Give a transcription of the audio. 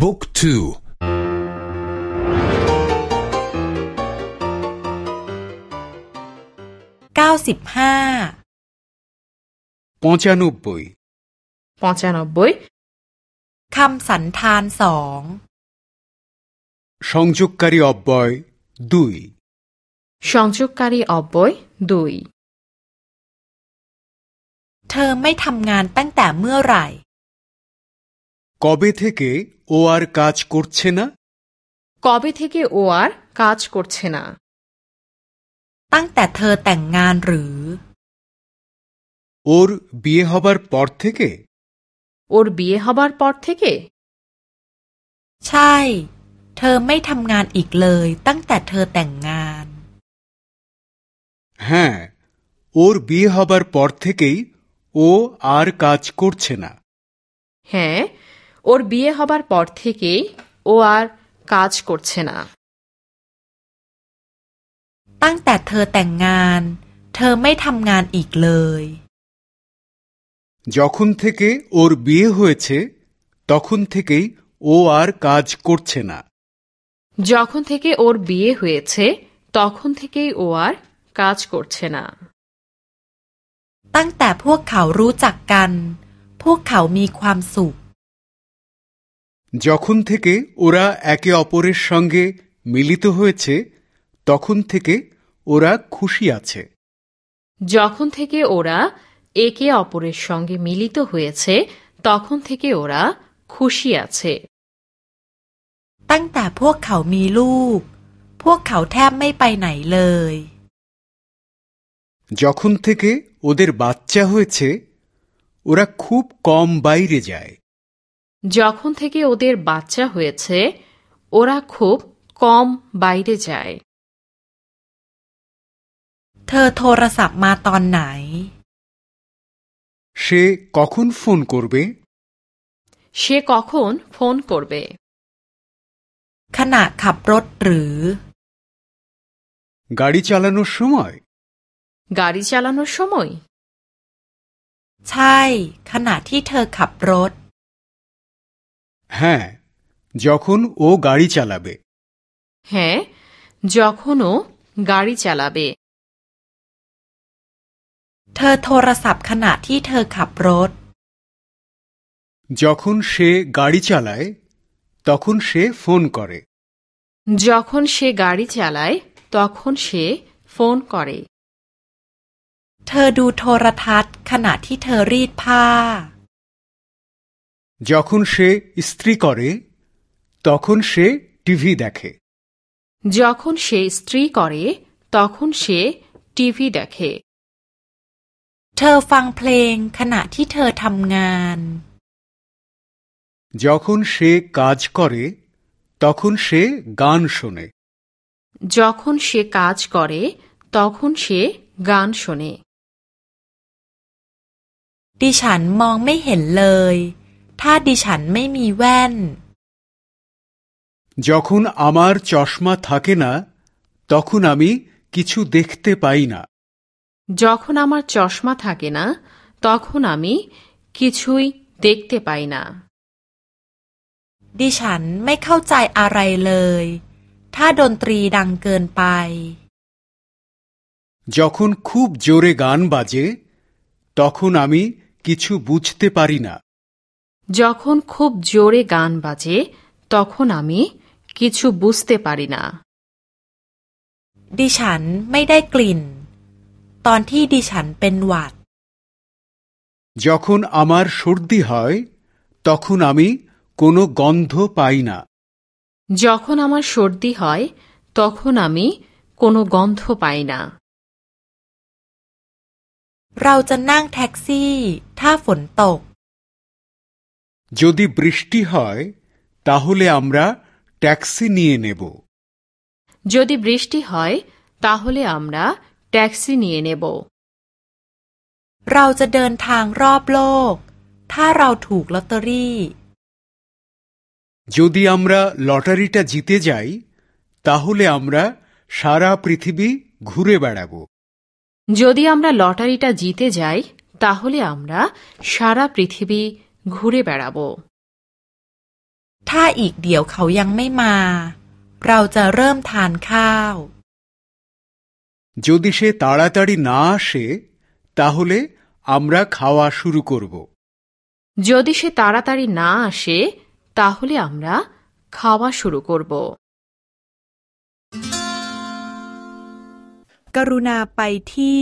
บุ๊กทูเก้าสิบห้าปอนชานบุยปอนชานบุยคำสันธานสองชองจุกการีอบบอยดุยชองจุกการีอบบอยดุยเธอไม่ทำงานตั้งแต่เมื่อไหร่ কবে থেকে ও আর কাজ করছে না কবে থেকে ও আর কাজ করছে না ตั้งแต่เธอแต่งงานหรือ ওর বিয়ে হবার পর থেকে ওর বিয়ে হবার পর থেকে ใช่ เธอไม่ทำงานอีกเลย ตั้งแต่เธอแต่งงาน হ্যাঁ ওর বিয়ে হবার পর থেকেই ও আর কাজ করছে না হ্যাঁ ওর বিয়ে হবার পর থেকেই ও আর কাজ করছে না ตั้งแต่เธอแต่งงาน เธอไม่ทำงานอีกเลย যখন থেকে ওর বিয়ে হয়েছে তখন থেকেই ও আর কাজ করছে না যখন থেকে ওর বিয়ে হয়েছে তখন থেকেই ও আর কাজ করছে না ตั้งแต่พวกเขารู้จักกัน พวกเขามีความสุข যখন থেকে ওরা একে অপরের সঙ্গে মিলিত হয়েছে তখন থেকে ওরা খুশি আছে যখন থেকে ওরা একে অপরের সঙ্গে মিলিত হয়েছে তখন থেকে ওরা খুশি আছে ตั้งแต่พวกเขามีลูก พวกเขาแทบไม่ไปไหนเลย যখন থেকে ওদের বাচ্চা হয়েছে ওরা খুব কম বাইরে যায় যখন থেকে ওদের বাচ্চা হয়েছে ওরা খুব কম বাইরে যায় เธอโทรศัพท์มาตอนไหน সে কখন ফোন করবে সে কখন ফোন করবে ขณะขับรถหรือ গাড়ি চালানোর সময় গাড়ি চালানোর সময় ใช่ ขณะที่เธอขับรถ হ্যাঁ যখন ও গাড়ি চালাবে হ্যাঁ যখনও গাড়ি চালাবে เธอโทรศัพท์ขณะที่เธอขับรถ যখন সে গাড়ি চালায় তখন সে ফোন করে যখন সে গাড়ি চালায় তখন সে ফোন করে เธอดูโทรทัศน์ ขณะที่เธอรีดผ้า যখন সে ইস্ত্রি করে তখন সে টিভি দেখে যখন সে স্ত্রী করে তখন সে টিভি দেখে เธอฟังเพลง ขณะที่เธอทำงาน যখন সে কাজ করে তখন সে গান শোনে যখন সে কাজ করে তখন সে গান শোনে ดิฉันมองไม่เห็นเลย ถ้าดิฉันไม่มีแว่น যখন আমার চশমা থাকে না তখন আমি কিছু দেখতে পাই না যখন আমার চশমা থাকে না তখন আমি কিছুই দেখতে পাই না ดิฉันไม่เข้าใจอะไรเลย ถ้าดนตรีดังเกินไป যখন খুব জোরে গান বাজে তখন আমি কিছু বুঝতে পারি না যখন খুব জোরে গান বাজে তখন আমি কিছু বুঝতে পারি না ดิฉันไม่ได้กลิ่น ตอนที่ดิฉันเป็นหวัด যখন আমার সর্দি হয় তখন আমি কোনো গন্ধ পাই না যখন আমার সর্দি হয় তখন আমি কোনো গন্ধ পাই না เราจะนั่งแท็กซี่ ถ้าฝนตก যদি বৃষ্টি হয় তাহলে আমরা ট্যাক্সি নিয়ে নেব যদি বৃষ্টি হয় তাহলে আমরা ট্যাক্সি নিয়ে নেব เราจะเดินทางรอบโลก ถ้าเราถูกลอตเตอรี่ যদি আমরা লটারিটা জিতে যাই তাহলে আমরা সারা পৃথিবী ঘুরে বেড়াবো যদি আমরা লটারিটা জিতে যাই তাহলে আমরা সারা পৃথিবী ঘুরে বেড়াবো ถ้าอีกเดี๋ยวเขายังไม่มา เราจะเริ่มทานข้าว যদি সে তাড়াতাড়ি না আসে তাহলে আমরা খাওয়া শুরু করব যদি সে তাড়াতাড়ি না আসে তাহলে আমরা খাওয়া শুরু করব กรุณาไปที่